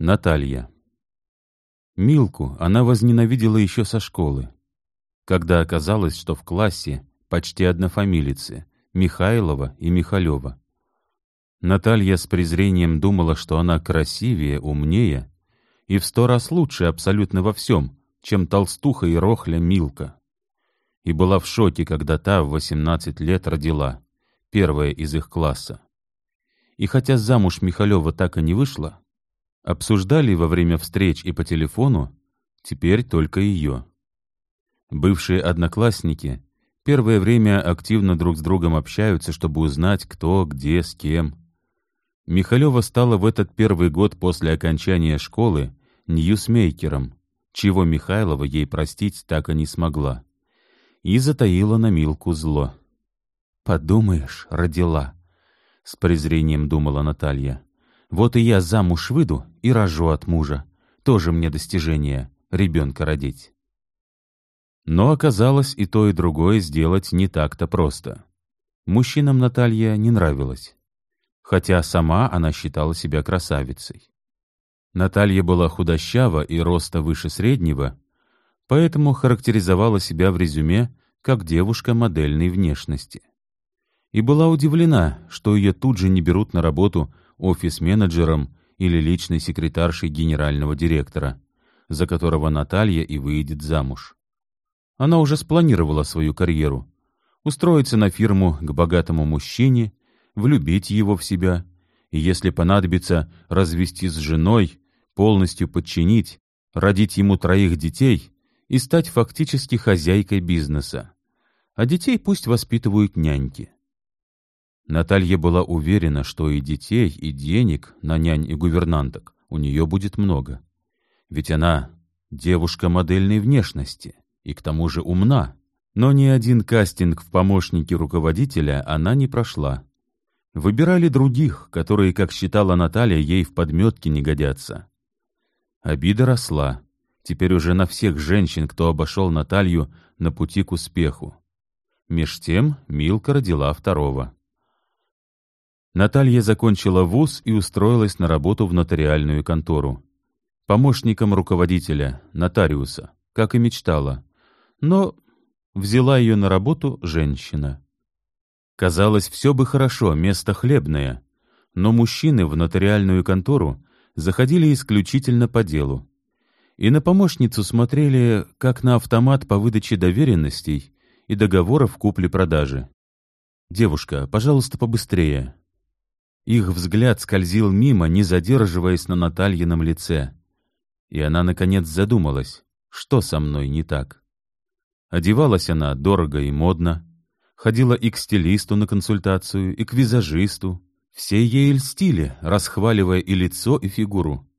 Наталья. Милку она возненавидела еще со школы, когда оказалось, что в классе почти однофамилицы — Михайлова и Михалева. Наталья с презрением думала, что она красивее, умнее и в сто раз лучше абсолютно во всем, чем толстуха и рохля Милка. И была в шоке, когда та в 18 лет родила, первая из их класса. И хотя замуж Михалева так и не вышла, Обсуждали во время встреч и по телефону теперь только ее. Бывшие одноклассники первое время активно друг с другом общаются, чтобы узнать, кто, где, с кем. Михалева стала в этот первый год после окончания школы ньюсмейкером, чего Михайлова ей простить так и не смогла. И затаила на Милку зло. «Подумаешь, родила», — с презрением думала Наталья. Вот и я замуж выйду и рожу от мужа. Тоже мне достижение — ребенка родить. Но оказалось, и то, и другое сделать не так-то просто. Мужчинам Наталья не нравилась. Хотя сама она считала себя красавицей. Наталья была худощава и роста выше среднего, поэтому характеризовала себя в резюме как девушка модельной внешности. И была удивлена, что ее тут же не берут на работу офис-менеджером или личной секретаршей генерального директора, за которого Наталья и выйдет замуж. Она уже спланировала свою карьеру. Устроиться на фирму к богатому мужчине, влюбить его в себя, и, если понадобится, развести с женой, полностью подчинить, родить ему троих детей и стать фактически хозяйкой бизнеса. А детей пусть воспитывают няньки. Наталья была уверена, что и детей, и денег на нянь и гувернанток у нее будет много. Ведь она девушка модельной внешности и к тому же умна. Но ни один кастинг в помощники руководителя она не прошла. Выбирали других, которые, как считала Наталья, ей в подметке не годятся. Обида росла. Теперь уже на всех женщин, кто обошел Наталью на пути к успеху. Меж тем Милка родила второго. Наталья закончила вуз и устроилась на работу в нотариальную контору. Помощником руководителя, нотариуса, как и мечтала. Но взяла ее на работу женщина. Казалось, все бы хорошо, место хлебное. Но мужчины в нотариальную контору заходили исключительно по делу. И на помощницу смотрели, как на автомат по выдаче доверенностей и договоров купли-продажи. «Девушка, пожалуйста, побыстрее», их взгляд скользил мимо, не задерживаясь на Натальином лице. И она, наконец, задумалась, что со мной не так. Одевалась она дорого и модно, ходила и к стилисту на консультацию, и к визажисту. Все ей льстили, расхваливая и лицо, и фигуру.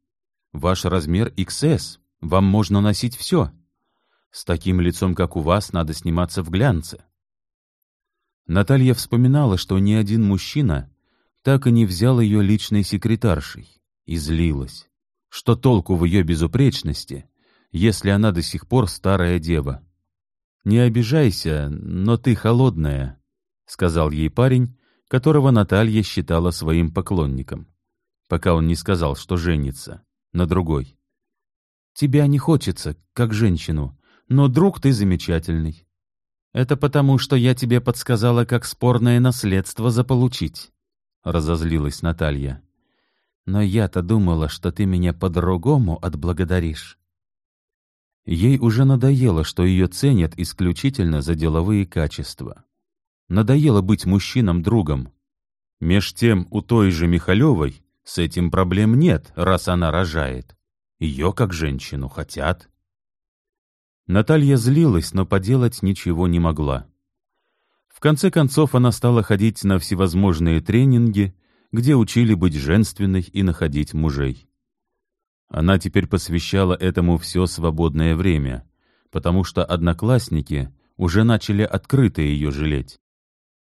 «Ваш размер XS, вам можно носить все. С таким лицом, как у вас, надо сниматься в глянце». Наталья вспоминала, что ни один мужчина так и не взял ее личной секретаршей и злилась. Что толку в ее безупречности, если она до сих пор старая дева? «Не обижайся, но ты холодная», — сказал ей парень, которого Наталья считала своим поклонником, пока он не сказал, что женится, на другой. «Тебя не хочется, как женщину, но друг ты замечательный. Это потому, что я тебе подсказала, как спорное наследство заполучить разозлилась Наталья. «Но я-то думала, что ты меня по-другому отблагодаришь». Ей уже надоело, что ее ценят исключительно за деловые качества. Надоело быть мужчинам-другом. Меж тем у той же Михалевой с этим проблем нет, раз она рожает. Ее, как женщину, хотят. Наталья злилась, но поделать ничего не могла. В конце концов она стала ходить на всевозможные тренинги, где учили быть женственной и находить мужей. Она теперь посвящала этому все свободное время, потому что одноклассники уже начали открыто ее жалеть.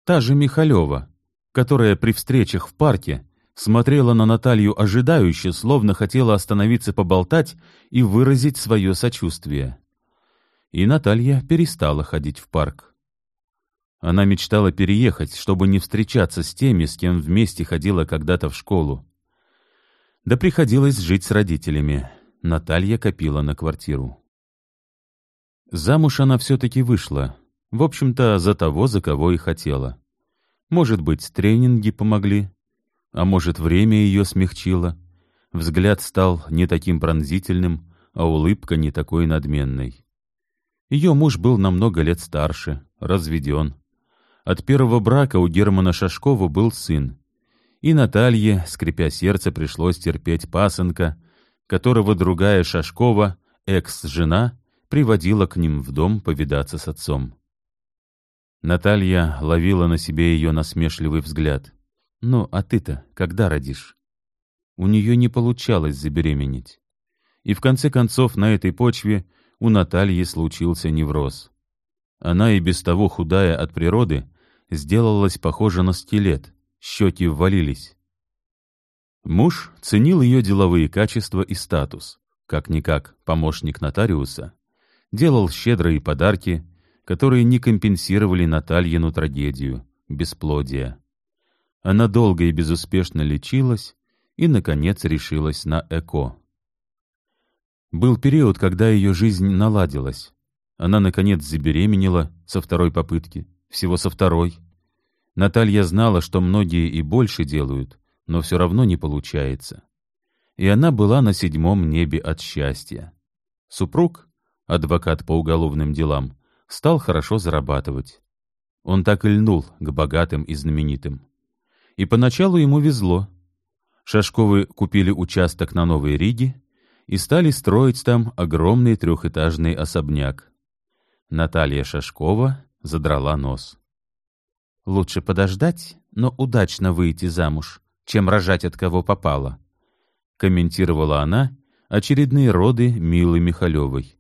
Та же Михалева, которая при встречах в парке смотрела на Наталью ожидающе, словно хотела остановиться поболтать и выразить свое сочувствие. И Наталья перестала ходить в парк. Она мечтала переехать, чтобы не встречаться с теми, с кем вместе ходила когда-то в школу. Да приходилось жить с родителями. Наталья копила на квартиру. Замуж она все-таки вышла. В общем-то, за того, за кого и хотела. Может быть, тренинги помогли, а может, время ее смягчило. Взгляд стал не таким пронзительным, а улыбка не такой надменной. Ее муж был намного лет старше, разведен. От первого брака у Германа Шашкова был сын. И Наталье, скрипя сердце, пришлось терпеть пасынка, которого другая Шашкова, экс-жена, приводила к ним в дом повидаться с отцом. Наталья ловила на себе ее насмешливый взгляд. «Ну, а ты-то когда родишь?» У нее не получалось забеременеть. И в конце концов на этой почве у Натальи случился невроз. Она и без того худая от природы сделалась похожа на скелет, щеки ввалились. Муж ценил ее деловые качества и статус, как-никак помощник нотариуса, делал щедрые подарки, которые не компенсировали Натальину трагедию, бесплодие. Она долго и безуспешно лечилась и, наконец, решилась на ЭКО. Был период, когда ее жизнь наладилась. Она, наконец, забеременела со второй попытки, всего со второй. Наталья знала, что многие и больше делают, но все равно не получается. И она была на седьмом небе от счастья. Супруг, адвокат по уголовным делам, стал хорошо зарабатывать. Он так и льнул к богатым и знаменитым. И поначалу ему везло. Шашковы купили участок на Новой Риге и стали строить там огромный трехэтажный особняк. Наталья Шашкова задрала нос. «Лучше подождать, но удачно выйти замуж, чем рожать от кого попало», комментировала она очередные роды Милы Михалевой.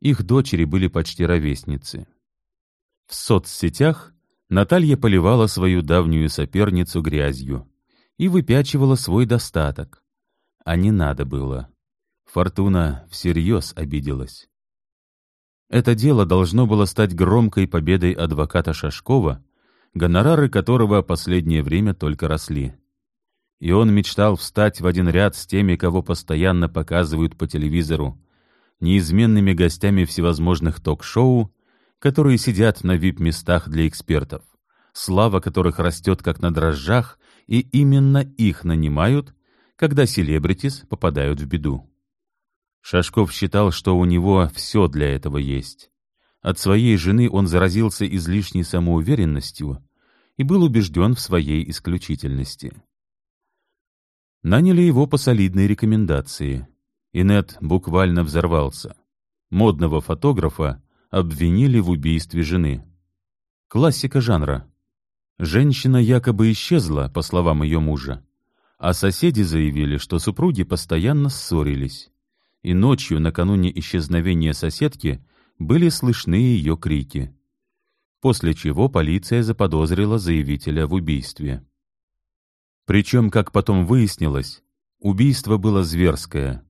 Их дочери были почти ровесницы. В соцсетях Наталья поливала свою давнюю соперницу грязью и выпячивала свой достаток. А не надо было. Фортуна всерьез обиделась. Это дело должно было стать громкой победой адвоката Шашкова, гонорары которого последнее время только росли. И он мечтал встать в один ряд с теми, кого постоянно показывают по телевизору, неизменными гостями всевозможных ток-шоу, которые сидят на вип-местах для экспертов, слава которых растет как на дрожжах, и именно их нанимают, когда селебритис попадают в беду. Шашков считал, что у него все для этого есть. От своей жены он заразился излишней самоуверенностью и был убежден в своей исключительности. Наняли его по солидной рекомендации. Инет буквально взорвался. Модного фотографа обвинили в убийстве жены. Классика жанра. Женщина якобы исчезла, по словам ее мужа, а соседи заявили, что супруги постоянно ссорились, и ночью, накануне исчезновения соседки, были слышны ее крики. После чего полиция заподозрила заявителя в убийстве. Причем, как потом выяснилось, убийство было зверское.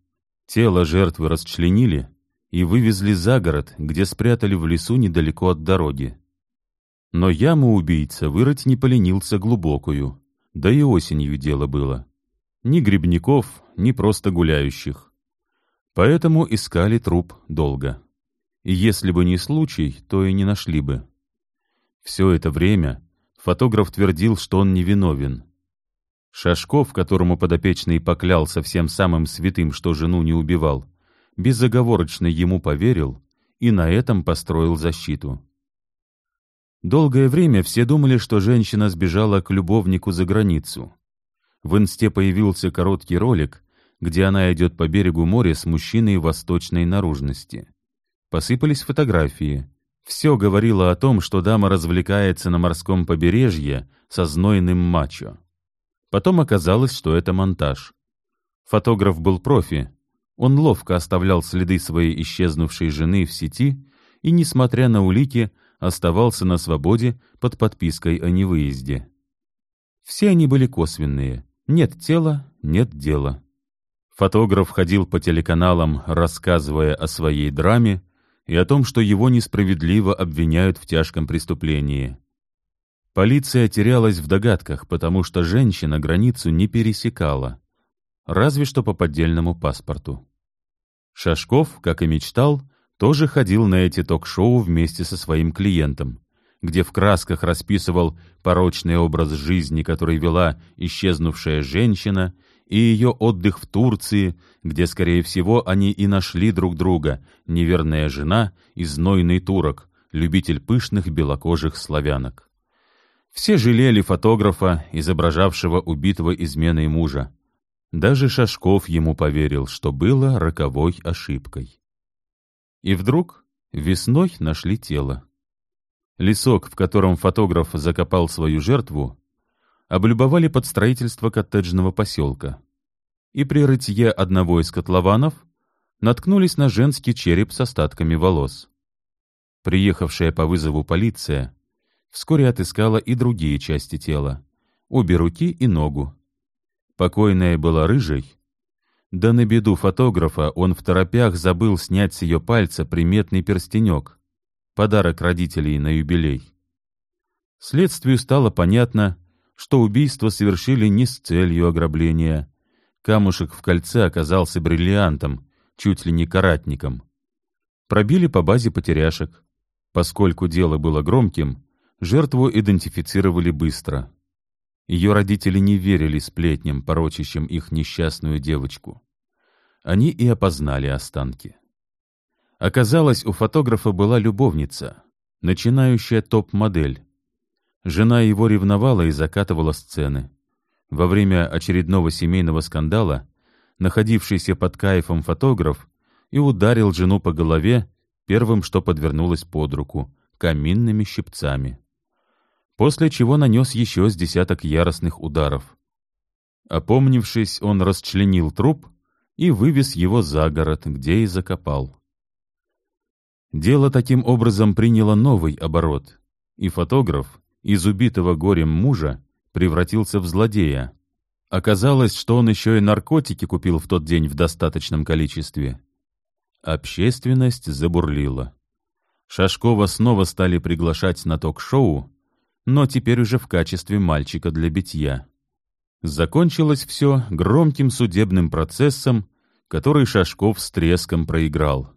Тело жертвы расчленили и вывезли за город, где спрятали в лесу недалеко от дороги. Но яму убийца вырыть не поленился глубокую, да и осенью дело было. Ни грибников, ни просто гуляющих. Поэтому искали труп долго. И если бы не случай, то и не нашли бы. Все это время фотограф твердил, что он невиновен, Шашков, которому подопечный поклялся всем самым святым, что жену не убивал, безоговорочно ему поверил и на этом построил защиту. Долгое время все думали, что женщина сбежала к любовнику за границу. В инсте появился короткий ролик, где она идет по берегу моря с мужчиной восточной наружности. Посыпались фотографии. Все говорило о том, что дама развлекается на морском побережье со знойным мачо. Потом оказалось, что это монтаж. Фотограф был профи. Он ловко оставлял следы своей исчезнувшей жены в сети и, несмотря на улики, оставался на свободе под подпиской о невыезде. Все они были косвенные. Нет тела, нет дела. Фотограф ходил по телеканалам, рассказывая о своей драме и о том, что его несправедливо обвиняют в тяжком преступлении. Полиция терялась в догадках, потому что женщина границу не пересекала. разве что по поддельному паспорту. Шашков, как и мечтал, тоже ходил на эти ток-шоу вместе со своим клиентом, где в красках расписывал порочный образ жизни, который вела исчезнувшая женщина, и ее отдых в Турции, где, скорее всего, они и нашли друг друга, неверная жена и знойный турок, любитель пышных белокожих славянок. Все жалели фотографа, изображавшего убитого изменой мужа. Даже Шашков ему поверил, что было роковой ошибкой. И вдруг весной нашли тело. Лесок, в котором фотограф закопал свою жертву, облюбовали под строительство коттеджного поселка. И при рытье одного из котлованов наткнулись на женский череп с остатками волос. Приехавшая по вызову полиция вскоре отыскала и другие части тела, обе руки и ногу. Покойная была рыжей, да на беду фотографа он в торопях забыл снять с ее пальца приметный перстенек, подарок родителей на юбилей. Следствию стало понятно, что убийство совершили не с целью ограбления. Камушек в кольце оказался бриллиантом, чуть ли не каратником. Пробили по базе потеряшек. Поскольку дело было громким, жертву идентифицировали быстро. Ее родители не верили сплетням, порочащим их несчастную девочку. Они и опознали останки. Оказалось, у фотографа была любовница, начинающая топ-модель. Жена его ревновала и закатывала сцены. Во время очередного семейного скандала находившийся под кайфом фотограф и ударил жену по голове первым, что подвернулось под руку, каминными щипцами. После чего нанес еще с десяток яростных ударов. Опомнившись, он расчленил труп и вывез его за город, где и закопал. Дело таким образом приняло новый оборот, и фотограф из убитого горем мужа превратился в злодея. Оказалось, что он еще и наркотики купил в тот день в достаточном количестве. Общественность забурлила. Шашкова снова стали приглашать на ток-шоу, но теперь уже в качестве мальчика для битья. Закончилось все громким судебным процессом, который Шашков с треском проиграл.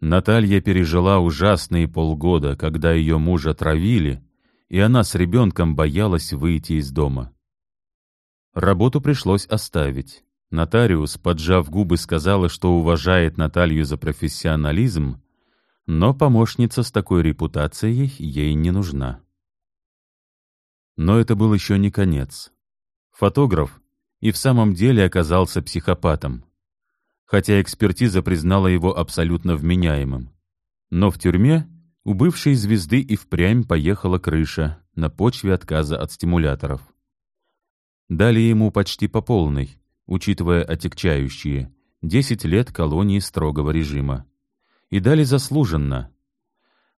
Наталья пережила ужасные полгода, когда ее мужа травили, и она с ребенком боялась выйти из дома. Работу пришлось оставить. Нотариус, поджав губы, сказала, что уважает Наталью за профессионализм, но помощница с такой репутацией ей не нужна. Но это был еще не конец. Фотограф и в самом деле оказался психопатом хотя экспертиза признала его абсолютно вменяемым. Но в тюрьме у бывшей звезды и впрямь поехала крыша на почве отказа от стимуляторов. Дали ему почти по полной, учитывая отягчающие, 10 лет колонии строгого режима. И дали заслуженно.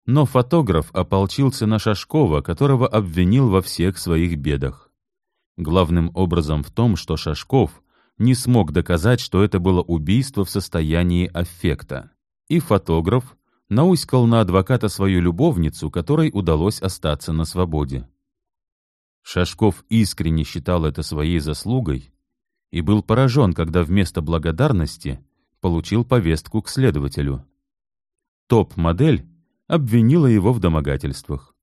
Но фотограф ополчился на Шашкова, которого обвинил во всех своих бедах. Главным образом в том, что Шашков — не смог доказать, что это было убийство в состоянии аффекта. И фотограф науськал на адвоката свою любовницу, которой удалось остаться на свободе. Шашков искренне считал это своей заслугой и был поражен, когда вместо благодарности получил повестку к следователю. Топ-модель обвинила его в домогательствах.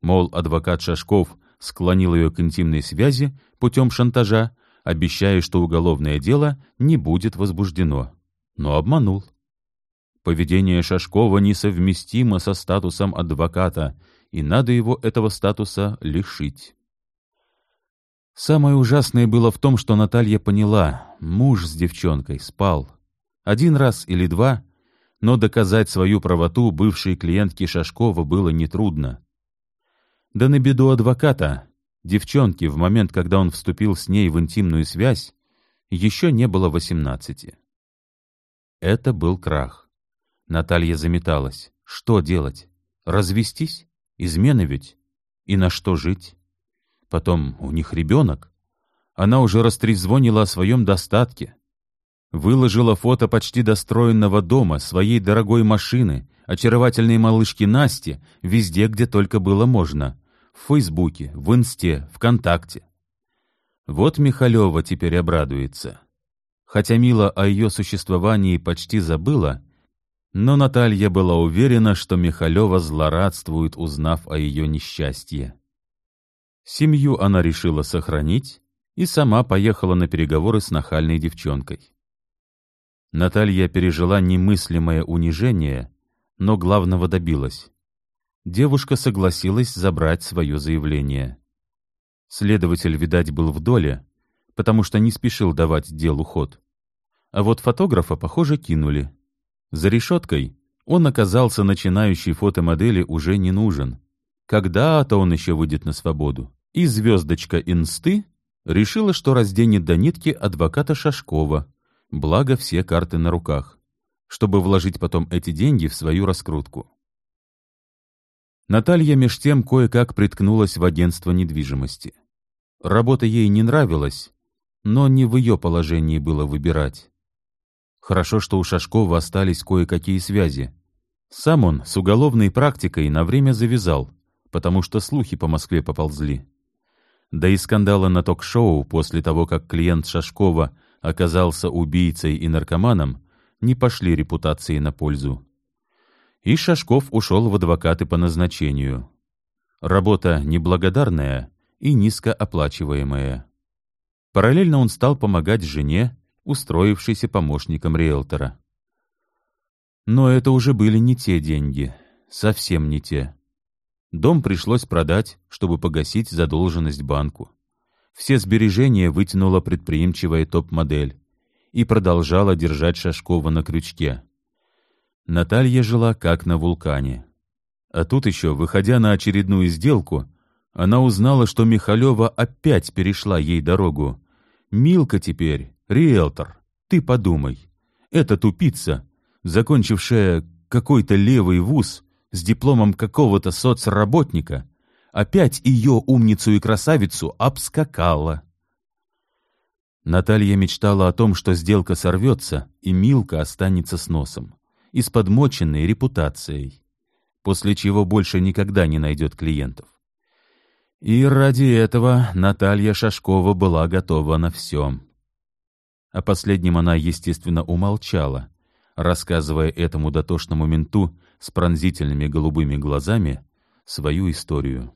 Мол, адвокат Шашков склонил ее к интимной связи путем шантажа, обещая, что уголовное дело не будет возбуждено. Но обманул. Поведение Шашкова несовместимо со статусом адвоката, и надо его этого статуса лишить. Самое ужасное было в том, что Наталья поняла, муж с девчонкой спал. Один раз или два, но доказать свою правоту бывшей клиентке Шашкова было нетрудно. Да на беду адвоката Девчонке в момент, когда он вступил с ней в интимную связь, еще не было восемнадцати. Это был крах. Наталья заметалась. Что делать? Развестись? Измена ведь? И на что жить? Потом, у них ребенок. Она уже растрезвонила о своем достатке. Выложила фото почти достроенного дома, своей дорогой машины, очаровательной малышки Насти, везде, где только было можно в Фейсбуке, в Инсте, ВКонтакте. Вот Михалева теперь обрадуется. Хотя Мила о ее существовании почти забыла, но Наталья была уверена, что Михалева злорадствует, узнав о ее несчастье. Семью она решила сохранить и сама поехала на переговоры с нахальной девчонкой. Наталья пережила немыслимое унижение, но главного добилась. Девушка согласилась забрать свое заявление. Следователь, видать, был в доле, потому что не спешил давать делу ход. А вот фотографа, похоже, кинули. За решеткой он оказался начинающей фотомодели уже не нужен. Когда-то он еще выйдет на свободу. И звездочка Инсты решила, что разденет до нитки адвоката Шашкова, благо все карты на руках, чтобы вложить потом эти деньги в свою раскрутку. Наталья меж тем кое-как приткнулась в агентство недвижимости. Работа ей не нравилась, но не в ее положении было выбирать. Хорошо, что у Шашкова остались кое-какие связи. Сам он с уголовной практикой на время завязал, потому что слухи по Москве поползли. Да и скандала на ток-шоу после того, как клиент Шашкова оказался убийцей и наркоманом, не пошли репутации на пользу. И Шашков ушел в адвокаты по назначению. Работа неблагодарная и низкооплачиваемая. Параллельно он стал помогать жене, устроившейся помощником риэлтора. Но это уже были не те деньги, совсем не те. Дом пришлось продать, чтобы погасить задолженность банку. Все сбережения вытянула предприимчивая топ-модель и продолжала держать Шашкова на крючке. Наталья жила как на вулкане. А тут еще, выходя на очередную сделку, она узнала, что Михалева опять перешла ей дорогу. Милка теперь — риэлтор. Ты подумай. Эта тупица, закончившая какой-то левый вуз с дипломом какого-то соцработника, опять ее умницу и красавицу обскакала. Наталья мечтала о том, что сделка сорвется, и Милка останется с носом, и с подмоченной репутацией, после чего больше никогда не найдет клиентов. И ради этого Наталья Шашкова была готова на все. О последнем она, естественно, умолчала, рассказывая этому дотошному менту с пронзительными голубыми глазами свою историю.